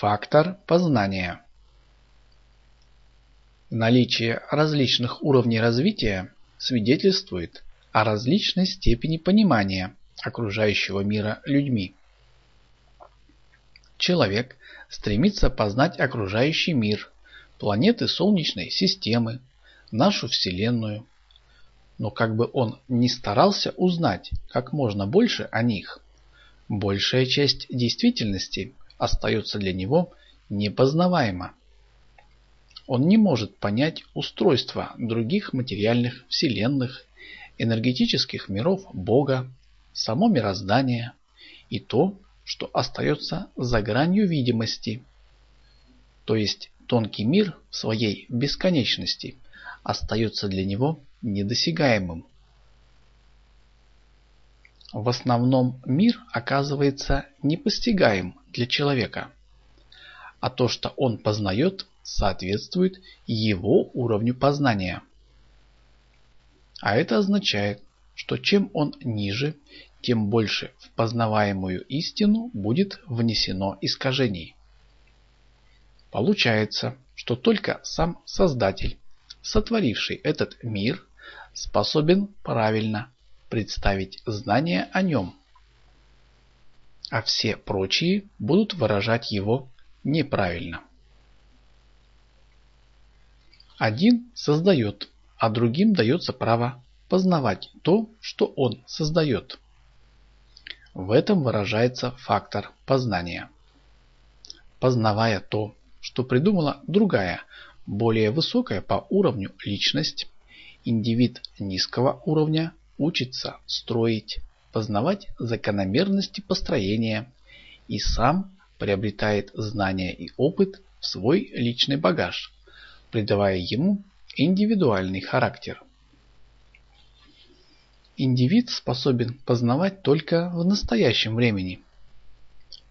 Фактор познания Наличие различных уровней развития свидетельствует о различной степени понимания окружающего мира людьми. Человек стремится познать окружающий мир, планеты Солнечной системы, нашу Вселенную. Но как бы он ни старался узнать как можно больше о них, большая часть действительности остается для него непознаваема. Он не может понять устройство других материальных вселенных, энергетических миров Бога, само мироздание и то, что остается за гранью видимости. То есть тонкий мир в своей бесконечности остается для него недосягаемым. В основном мир оказывается непостигаем для человека, а то, что он познает, соответствует его уровню познания. А это означает, что чем он ниже, тем больше в познаваемую истину будет внесено искажений. Получается, что только сам Создатель, сотворивший этот мир, способен правильно представить знания о нем, а все прочие будут выражать его неправильно. Один создает, а другим дается право познавать то, что он создает. В этом выражается фактор познания. Познавая то, что придумала другая, более высокая по уровню личность, индивид низкого уровня учится строить, познавать закономерности построения и сам приобретает знания и опыт в свой личный багаж, придавая ему индивидуальный характер. Индивид способен познавать только в настоящем времени.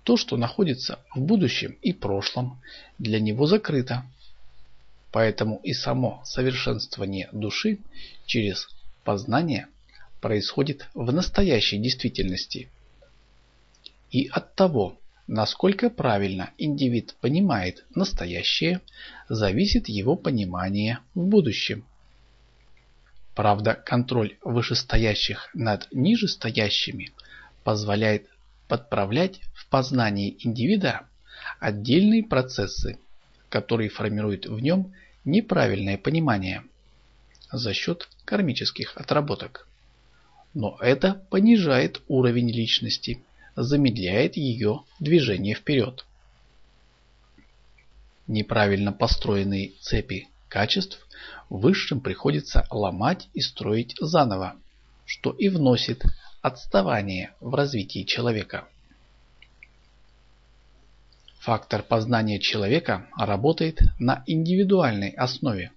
То, что находится в будущем и прошлом, для него закрыто. Поэтому и само совершенствование души через познание происходит в настоящей действительности. И от того, насколько правильно индивид понимает настоящее, зависит его понимание в будущем. Правда, контроль вышестоящих над нижестоящими позволяет подправлять в познании индивида отдельные процессы, которые формируют в нем неправильное понимание за счет кармических отработок. Но это понижает уровень личности, замедляет ее движение вперед. Неправильно построенные цепи качеств высшим приходится ломать и строить заново, что и вносит отставание в развитии человека. Фактор познания человека работает на индивидуальной основе.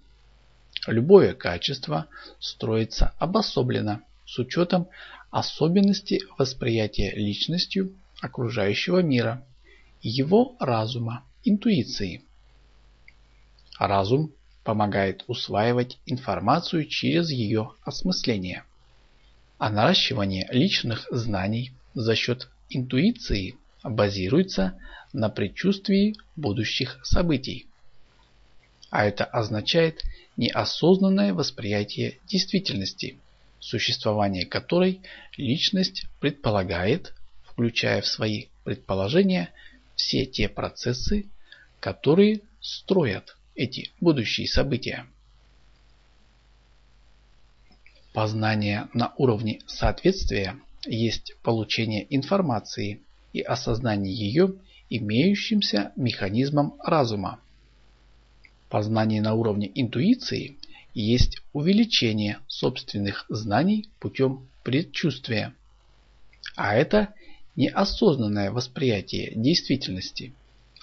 Любое качество строится обособленно с учетом особенностей восприятия личностью окружающего мира, его разума, интуиции. Разум помогает усваивать информацию через ее осмысление. А наращивание личных знаний за счет интуиции базируется на предчувствии будущих событий. А это означает неосознанное восприятие действительности, существование которой личность предполагает, включая в свои предположения все те процессы, которые строят эти будущие события. Познание на уровне соответствия есть получение информации и осознание ее имеющимся механизмом разума. Познание на уровне интуиции есть увеличение собственных знаний путем предчувствия. А это неосознанное восприятие действительности.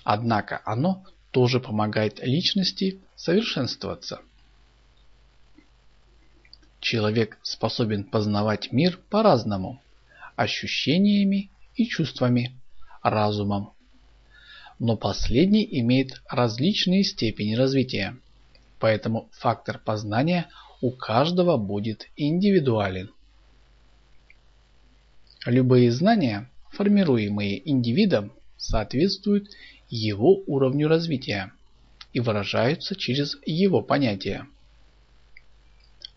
Однако оно тоже помогает личности совершенствоваться. Человек способен познавать мир по-разному, ощущениями и чувствами, разумом. Но последний имеет различные степени развития, поэтому фактор познания у каждого будет индивидуален. Любые знания, формируемые индивидом, соответствуют его уровню развития и выражаются через его понятия.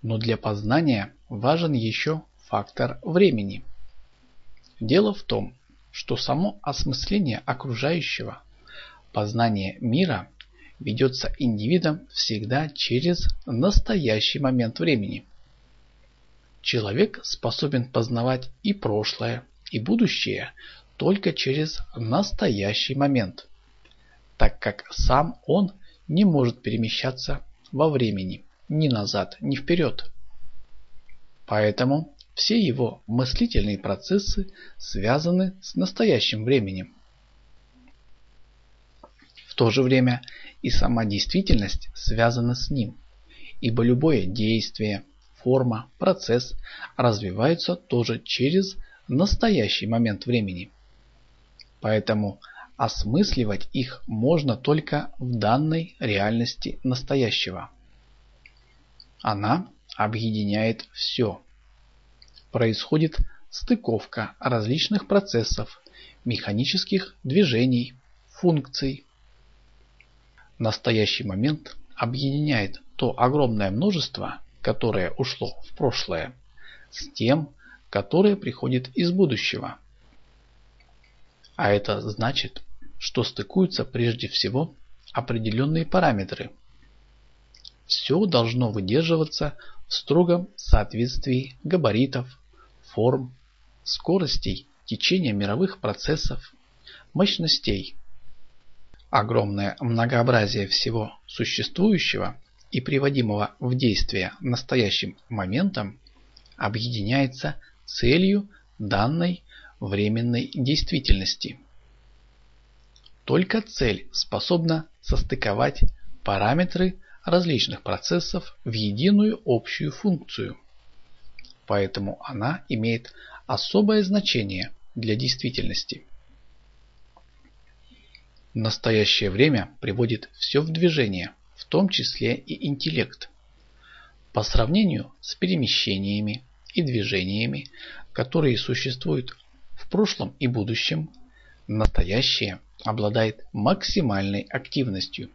Но для познания важен еще фактор времени. Дело в том, что само осмысление окружающего, познание мира ведется индивидом всегда через настоящий момент времени. Человек способен познавать и прошлое, и будущее только через настоящий момент, так как сам он не может перемещаться во времени ни назад, ни вперед. Поэтому все его мыслительные процессы связаны с настоящим временем. В то же время и сама действительность связана с ним, ибо любое действие, форма, процесс развиваются тоже через настоящий момент времени. Поэтому осмысливать их можно только в данной реальности настоящего. Она объединяет все. Происходит стыковка различных процессов, механических движений, функций. Настоящий момент объединяет то огромное множество, которое ушло в прошлое, с тем, которое приходит из будущего. А это значит, что стыкуются прежде всего определенные параметры. Все должно выдерживаться в строгом соответствии габаритов, форм, скоростей течения мировых процессов, мощностей. Огромное многообразие всего существующего и приводимого в действие настоящим моментом объединяется целью данной временной действительности. Только цель способна состыковать параметры различных процессов в единую общую функцию. Поэтому она имеет особое значение для действительности. Настоящее время приводит все в движение, в том числе и интеллект. По сравнению с перемещениями и движениями, которые существуют в прошлом и будущем, настоящее обладает максимальной активностью,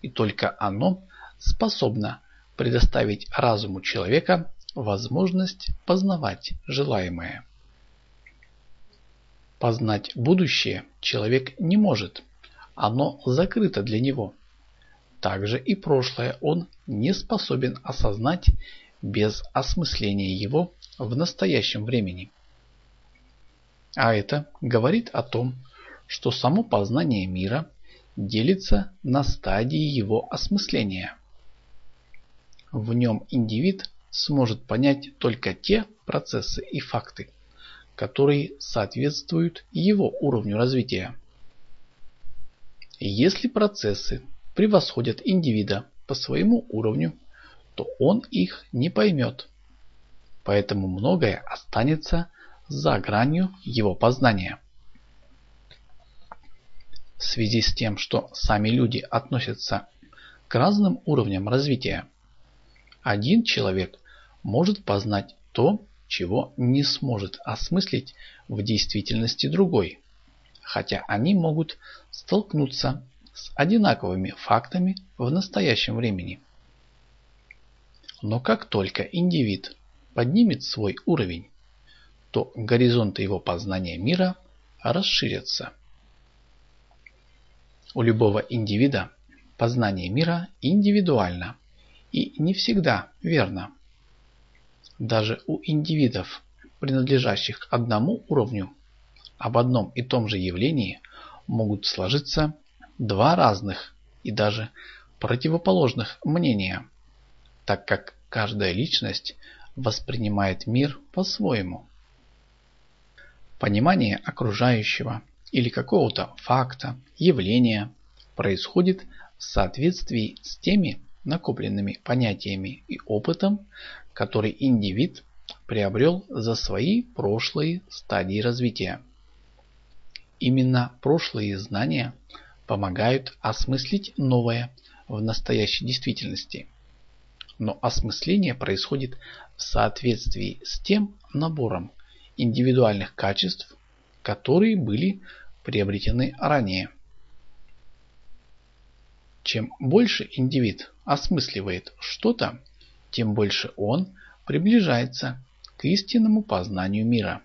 и только оно способно предоставить разуму человека возможность познавать желаемое. Познать будущее человек не может, оно закрыто для него. Также и прошлое он не способен осознать без осмысления его в настоящем времени. А это говорит о том, что само познание мира делится на стадии его осмысления. В нем индивид сможет понять только те процессы и факты, которые соответствуют его уровню развития. Если процессы превосходят индивида по своему уровню, то он их не поймет. Поэтому многое останется за гранью его познания. В связи с тем, что сами люди относятся к разным уровням развития, один человек может познать то, чего не сможет осмыслить в действительности другой, хотя они могут столкнуться с одинаковыми фактами в настоящем времени. Но как только индивид поднимет свой уровень, то горизонты его познания мира расширятся. У любого индивида познание мира индивидуально и не всегда верно. Даже у индивидов, принадлежащих одному уровню, об одном и том же явлении могут сложиться два разных и даже противоположных мнения так как каждая личность воспринимает мир по-своему. Понимание окружающего или какого-то факта, явления происходит в соответствии с теми накопленными понятиями и опытом, который индивид приобрел за свои прошлые стадии развития. Именно прошлые знания помогают осмыслить новое в настоящей действительности но осмысление происходит в соответствии с тем набором индивидуальных качеств, которые были приобретены ранее. Чем больше индивид осмысливает что-то, тем больше он приближается к истинному познанию мира.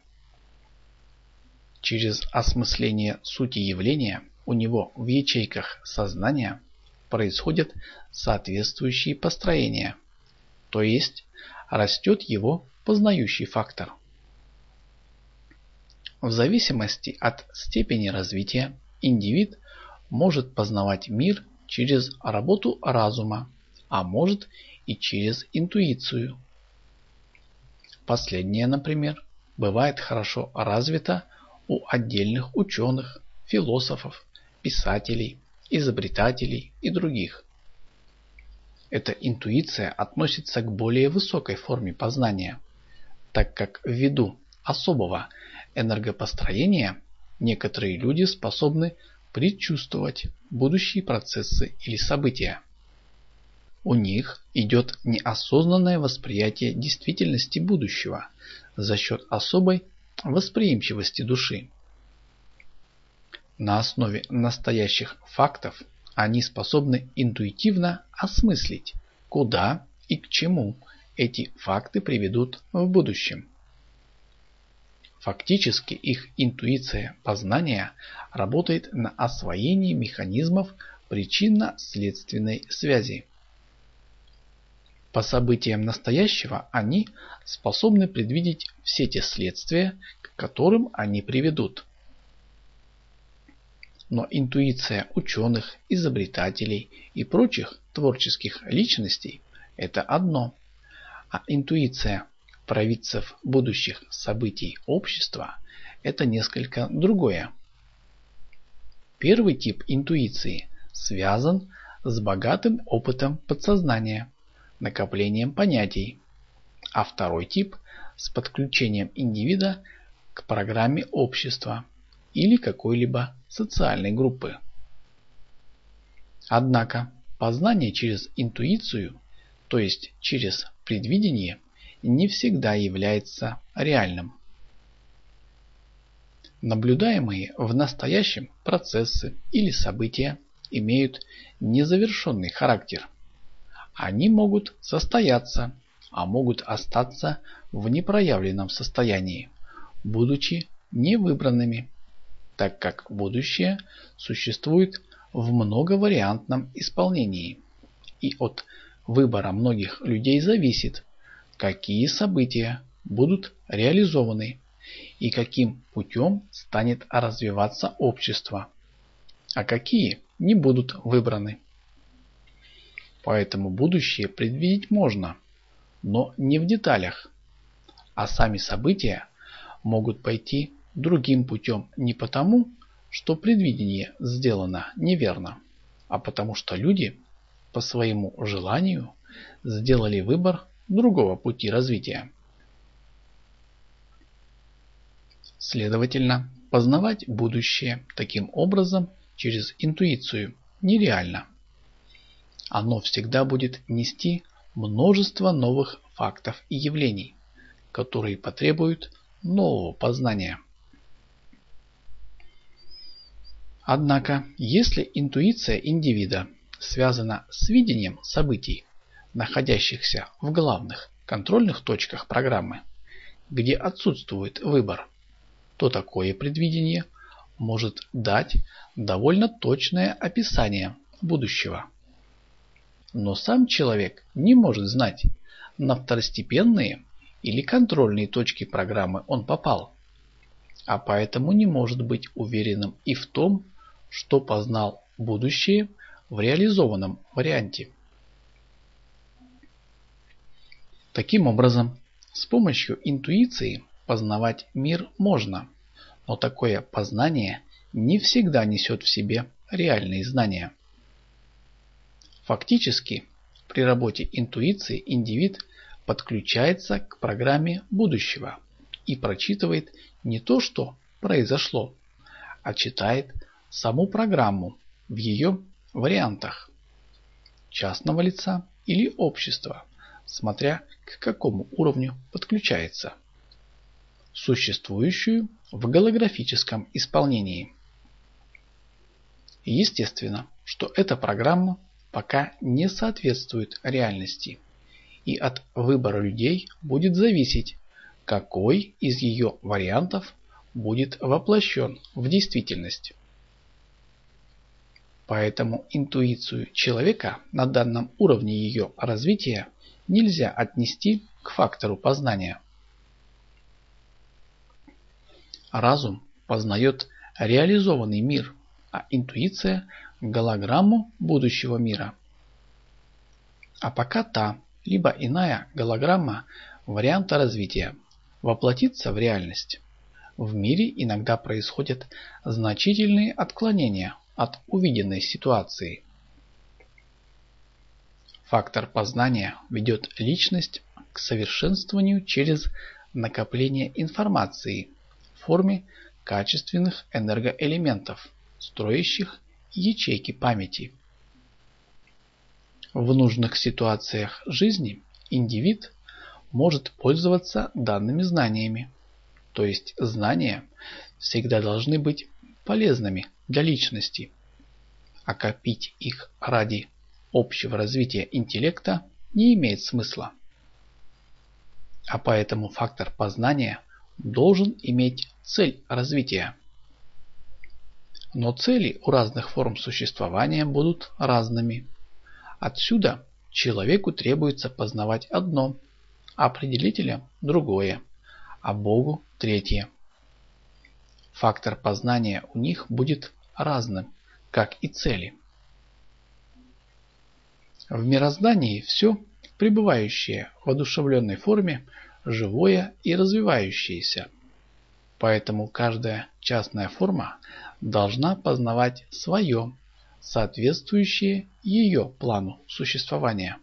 Через осмысление сути явления у него в ячейках сознания происходят соответствующие построения, то есть растет его познающий фактор. В зависимости от степени развития индивид может познавать мир через работу разума, а может и через интуицию. Последнее, например, бывает хорошо развито у отдельных ученых, философов, писателей, изобретателей и других. Эта интуиция относится к более высокой форме познания, так как ввиду особого энергопостроения некоторые люди способны предчувствовать будущие процессы или события. У них идет неосознанное восприятие действительности будущего за счет особой восприимчивости души. На основе настоящих фактов они способны интуитивно осмыслить, куда и к чему эти факты приведут в будущем. Фактически их интуиция познания работает на освоении механизмов причинно-следственной связи. По событиям настоящего они способны предвидеть все те следствия, к которым они приведут. Но интуиция ученых, изобретателей и прочих творческих личностей – это одно, а интуиция провидцев будущих событий общества – это несколько другое. Первый тип интуиции связан с богатым опытом подсознания, накоплением понятий, а второй тип – с подключением индивида к программе общества или какой-либо социальной группы. Однако познание через интуицию, то есть через предвидение, не всегда является реальным. Наблюдаемые в настоящем процессы или события имеют незавершенный характер. Они могут состояться, а могут остаться в непроявленном состоянии, будучи невыбранными, так как будущее существует в многовариантном исполнении, и от выбора многих людей зависит, какие события будут реализованы и каким путем станет развиваться общество, а какие не будут выбраны. Поэтому будущее предвидеть можно, но не в деталях, а сами события могут пойти другим путем не потому, что предвидение сделано неверно, а потому что люди по своему желанию сделали выбор другого пути развития. Следовательно, познавать будущее таким образом через интуицию нереально. Оно всегда будет нести множество новых фактов и явлений, которые потребуют нового познания. Однако, если интуиция индивида связана с видением событий, находящихся в главных контрольных точках программы, где отсутствует выбор, то такое предвидение может дать довольно точное описание будущего. Но сам человек не может знать, на второстепенные или контрольные точки программы он попал, а поэтому не может быть уверенным и в том, что познал будущее в реализованном варианте. Таким образом, с помощью интуиции познавать мир можно, но такое познание не всегда несет в себе реальные знания. Фактически, при работе интуиции индивид подключается к программе будущего и прочитывает не то, что произошло, а читает саму программу в ее вариантах частного лица или общества, смотря к какому уровню подключается. Существующую в голографическом исполнении. Естественно, что эта программа пока не соответствует реальности, и от выбора людей будет зависеть, какой из ее вариантов будет воплощен в действительность. Поэтому интуицию человека на данном уровне ее развития нельзя отнести к фактору познания. Разум познает реализованный мир, а интуиция – голограмму будущего мира. А пока та, либо иная голограмма варианта развития воплотится в реальность. В мире иногда происходят значительные отклонения от увиденной ситуации. Фактор познания ведет личность к совершенствованию через накопление информации в форме качественных энергоэлементов, строящих ячейки памяти. В нужных ситуациях жизни индивид может пользоваться данными знаниями. То есть знания всегда должны быть полезными для личности. А копить их ради общего развития интеллекта не имеет смысла. А поэтому фактор познания должен иметь цель развития. Но цели у разных форм существования будут разными. Отсюда человеку требуется познавать одно, определителя другое, а Богу третье. Фактор познания у них будет разным, как и цели. В мироздании все, пребывающее в одушевленной форме, живое и развивающееся. Поэтому каждая частная форма должна познавать свое, соответствующее ее плану существования.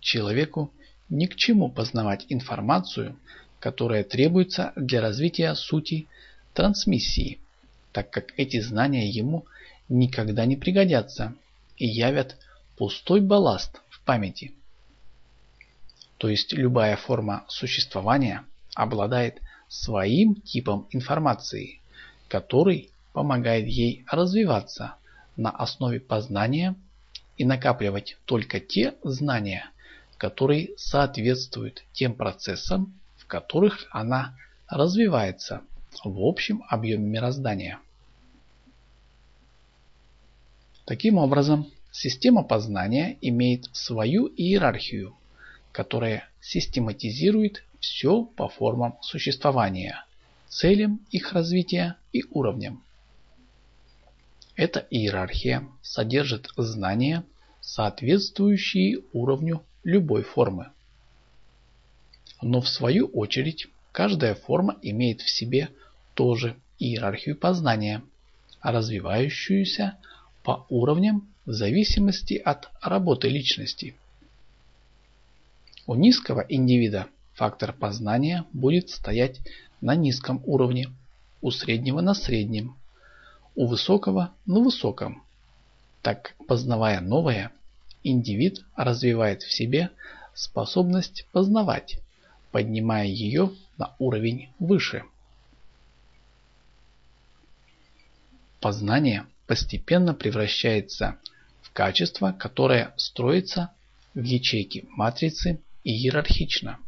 Человеку ни к чему познавать информацию, которая требуется для развития сути трансмиссии, так как эти знания ему никогда не пригодятся и явят пустой балласт в памяти. То есть любая форма существования обладает своим типом информации, который помогает ей развиваться на основе познания и накапливать только те знания, которые соответствуют тем процессам, в которых она развивается в общем объеме мироздания. Таким образом, система познания имеет свою иерархию, которая систематизирует все по формам существования, целям их развития и уровням. Эта иерархия содержит знания, соответствующие уровню любой формы. Но в свою очередь каждая форма имеет в себе тоже иерархию познания, развивающуюся по уровням в зависимости от работы личности. У низкого индивида фактор познания будет стоять на низком уровне, у среднего на среднем, у высокого на высоком, так познавая новое, индивид развивает в себе способность познавать, поднимая ее на уровень выше. Познание постепенно превращается в качество, которое строится в ячейке матрицы иерархично.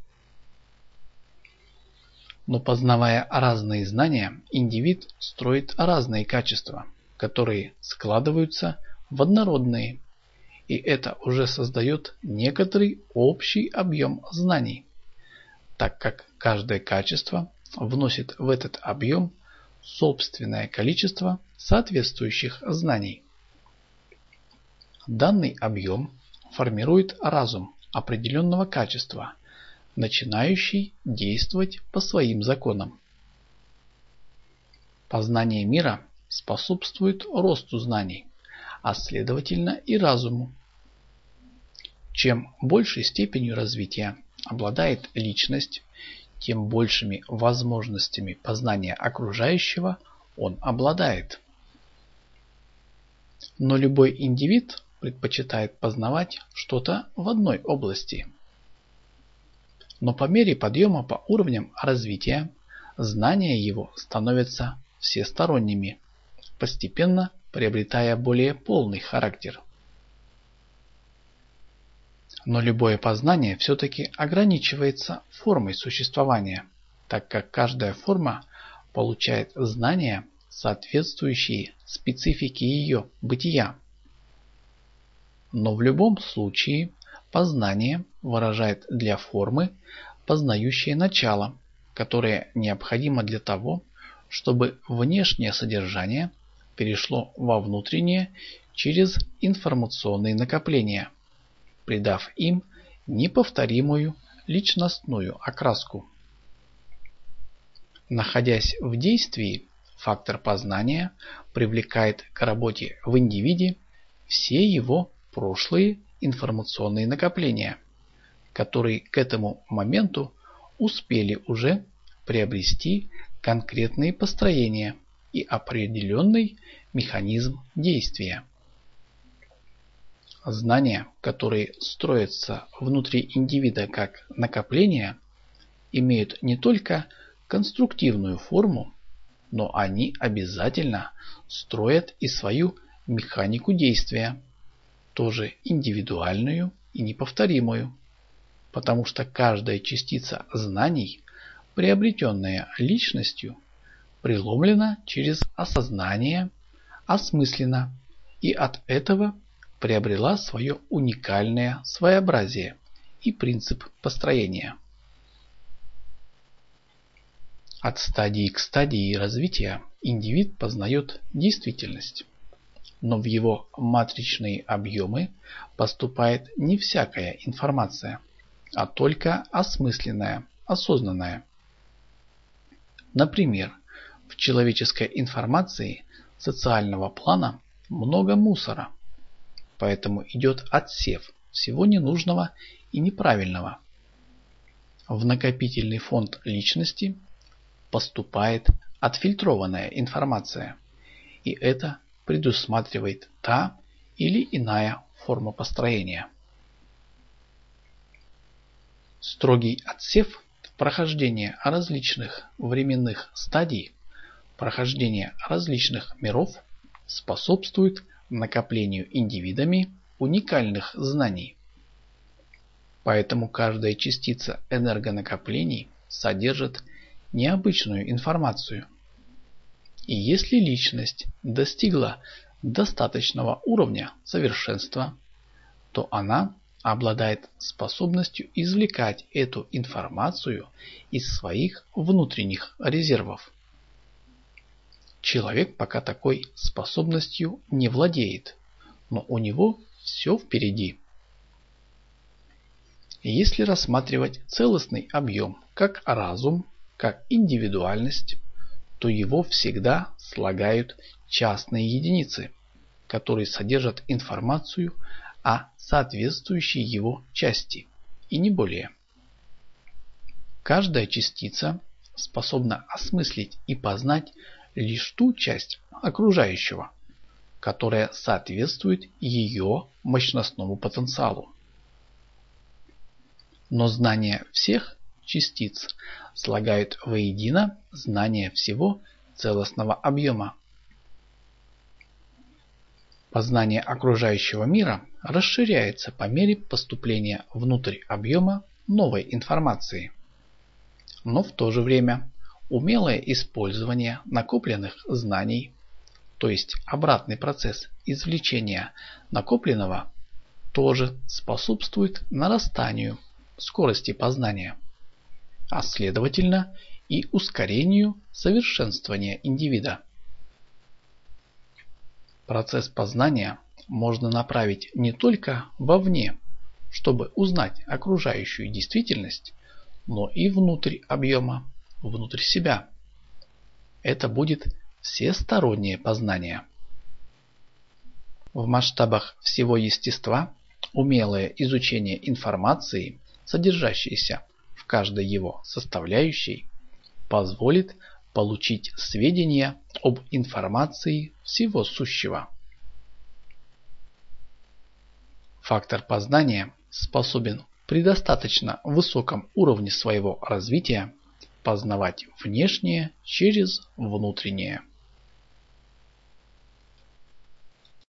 Но познавая разные знания, индивид строит разные качества, которые складываются в однородные и это уже создает некоторый общий объем знаний, так как каждое качество вносит в этот объем собственное количество соответствующих знаний. Данный объем формирует разум определенного качества, начинающий действовать по своим законам. Познание мира способствует росту знаний, а следовательно и разуму. Чем большей степенью развития обладает личность, тем большими возможностями познания окружающего он обладает. Но любой индивид предпочитает познавать что-то в одной области. Но по мере подъема по уровням развития, знания его становятся всесторонними, постепенно приобретая более полный характер. Но любое познание все-таки ограничивается формой существования, так как каждая форма получает знания, соответствующие специфике ее бытия. Но в любом случае познание выражает для формы познающее начало, которое необходимо для того, чтобы внешнее содержание перешло во внутреннее через информационные накопления – придав им неповторимую личностную окраску. Находясь в действии, фактор познания привлекает к работе в индивиде все его прошлые информационные накопления, которые к этому моменту успели уже приобрести конкретные построения и определенный механизм действия. Знания, которые строятся внутри индивида как накопления, имеют не только конструктивную форму, но они обязательно строят и свою механику действия, тоже индивидуальную и неповторимую, потому что каждая частица знаний, приобретенная личностью, преломлена через осознание, осмыслена и от этого приобрела свое уникальное своеобразие и принцип построения. От стадии к стадии развития индивид познает действительность, но в его матричные объемы поступает не всякая информация, а только осмысленная, осознанная. Например, в человеческой информации социального плана много мусора, поэтому идет отсев всего ненужного и неправильного. В накопительный фонд личности поступает отфильтрованная информация, и это предусматривает та или иная форма построения. Строгий отсев прохождения различных временных стадий, прохождения различных миров способствует накоплению индивидами уникальных знаний. Поэтому каждая частица энергонакоплений содержит необычную информацию. И если личность достигла достаточного уровня совершенства, то она обладает способностью извлекать эту информацию из своих внутренних резервов. Человек пока такой способностью не владеет, но у него все впереди. Если рассматривать целостный объем как разум, как индивидуальность, то его всегда слагают частные единицы, которые содержат информацию о соответствующей его части, и не более. Каждая частица способна осмыслить и познать лишь ту часть окружающего, которая соответствует ее мощностному потенциалу. Но знание всех частиц слагают воедино знание всего целостного объема. Познание окружающего мира расширяется по мере поступления внутрь объема новой информации. Но в то же время Умелое использование накопленных знаний, то есть обратный процесс извлечения накопленного, тоже способствует нарастанию скорости познания, а следовательно и ускорению совершенствования индивида. Процесс познания можно направить не только вовне, чтобы узнать окружающую действительность, но и внутрь объема внутрь себя. Это будет всестороннее познание. В масштабах всего естества умелое изучение информации, содержащейся в каждой его составляющей, позволит получить сведения об информации всего сущего. Фактор познания способен при достаточно высоком уровне своего развития познавать внешнее через внутреннее.